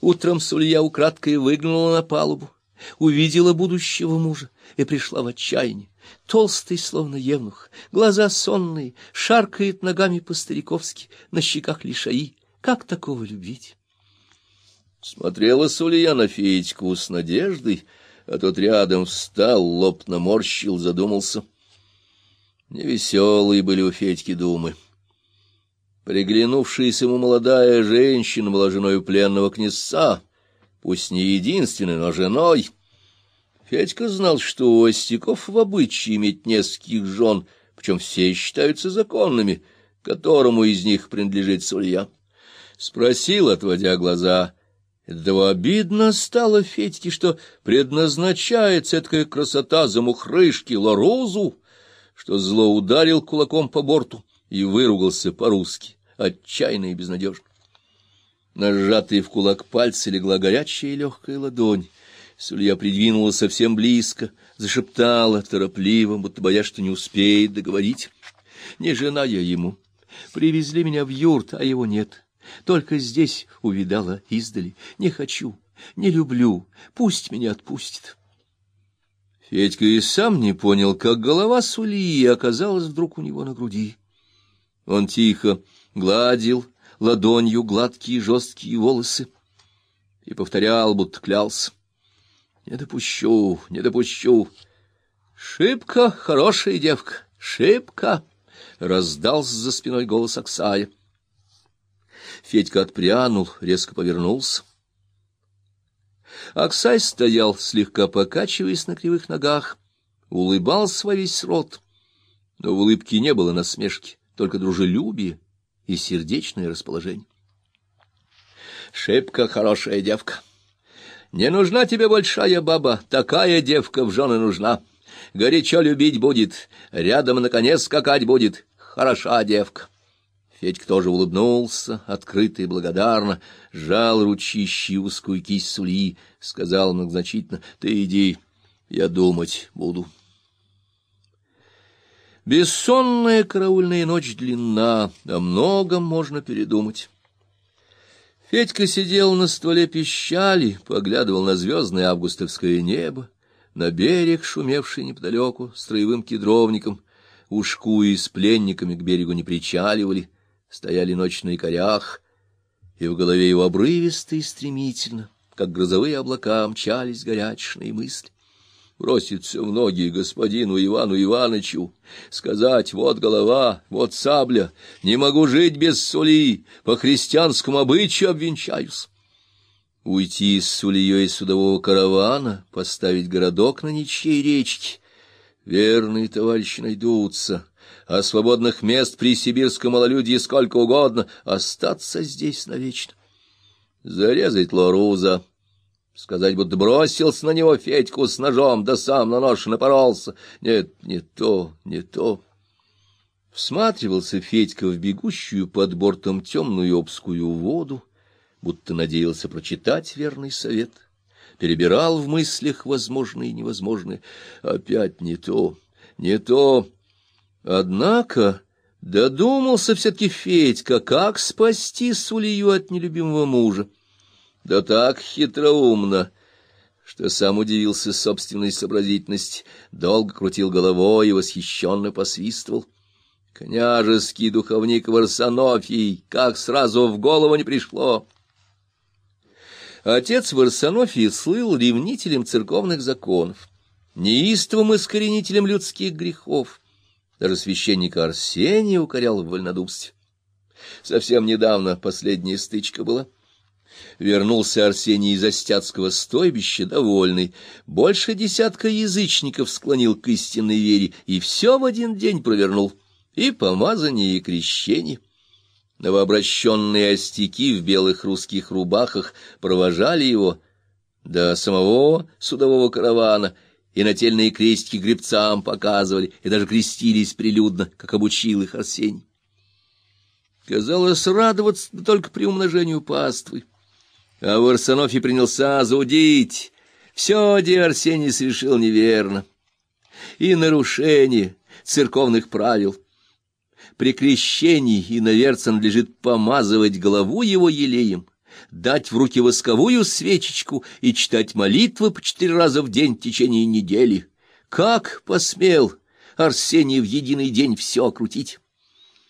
Утром Сулья украдкой выглянула на палубу, увидела будущего мужа и пришла в отчаяние. Толстый, словно евнух, глаза сонные, шаркает ногами по-стариковски, на щеках лишаи. Как такого любить? Смотрела Сулья на Федьку с надеждой, а тот рядом встал, лоб наморщил, задумался. Невеселые были у Федьки думы. Приглянувшаяся ему молодая женщина была женой пленного князца, пусть не единственной, но женой. Федька знал, что у остяков в обычае иметь нескольких жен, причем все считаются законными, которому из них принадлежит Сулья. Спросил, отводя глаза, этого обидно стало Федьке, что предназначается такая красота за мухрышки Лорозу, что зло ударил кулаком по борту и выругался по-русски, отчаянно и безнадежно. На сжатые в кулак пальцы легла горячая и легкая ладонь. Сулья придвинула совсем близко, зашептала торопливо, будто боясь, что не успеет договорить. Не жена я ему. Привезли меня в юрт, а его нет. Только здесь увидала издали. Не хочу, не люблю, пусть меня отпустит. Федька и сам не понял, как голова Сулии оказалась вдруг у него на груди. Он тихо гладил ладонью гладкие жесткие волосы и повторял, будто клялся. «Не допущу, не допущу!» «Шибко хорошая девка, шибко!» — раздался за спиной голос Оксая. Федька отпрянул, резко повернулся. Аксай стоял, слегка покачиваясь на кривых ногах, улыбался во весь рот, но в улыбке не было насмешки, только дружелюбие и сердечное расположение. Шибко хорошая девка. Не нужна тебе большая баба, такая девка в жены нужна. Горячо любить будет, рядом наконец скакать будет. Хороша девка. Федька тоже улыбнулся, открыто и благодарно, сжал ручищей узкую кисть Сули, сказал многозначительно, — Ты иди, я думать буду. Бессонная караульная ночь длинна, о многом можно передумать. Федька сидел на стволе пищали, поглядывал на звездное августовское небо, на берег, шумевший неподалеку, строевым кедровником, ушку и с пленниками к берегу не причаливали — стояли ночь на якорях, и в голове его обрывисто и стремительно, как грозовые облака, мчались горячные мысли. Броситься в ноги господину Ивану Ивановичу, сказать «вот голова, вот сабля, не могу жить без сули, по христианскому обычаю обвенчаюсь». Уйти с сульей судового каравана, поставить городок на ничьей речке. Верные товарищи найдутся, а свободных мест при сибирском малолюдье сколько угодно, остаться здесь навечно. Зарезать Лоруза, сказать, будто бросился на него Федьку с ножом, да сам на нож напоролся. Нет, не то, не то. Всматривался Федька в бегущую под бортом темную обскую воду, будто надеялся прочитать верный совет. Перебирал в мыслях возможные и невозможные. Опять не то, не то. Однако додумался все-таки Федька, как спасти Сулию от нелюбимого мужа. Да так хитроумно, что сам удивился собственной сообразительности, долго крутил головой и восхищенно посвистывал. Княжеский духовник Варсонофий, как сразу в голову не пришло. Отец Варсонофий слыл ревнителем церковных законов, неистовым искоренителем людских грехов, даже священника Арсения укорял в вольнодумстве. Совсем недавно последняя стычка была. Вернулся Арсений из Остяцкого стойбища, довольный. Больше десятка язычников склонил к истинной вере, и все в один день провернул. И помазание, и крещение. Новообращенные остяки в белых русских рубахах провожали его до самого судового каравана — и нательные крестики гребцам показывали, и даже крестились прилюдно, как обучил их Арсений. Казалось, радоваться только при умножению паствы. А в Арсенофе принялся зудить. Все, где Арсений совершил неверно. И нарушение церковных правил. При крещении иноверцам надлежит помазывать голову его елеем, дать в руки восковую свечечку и читать молитвы по четыре раза в день в течение недели. Как посмел Арсений в единый день все окрутить?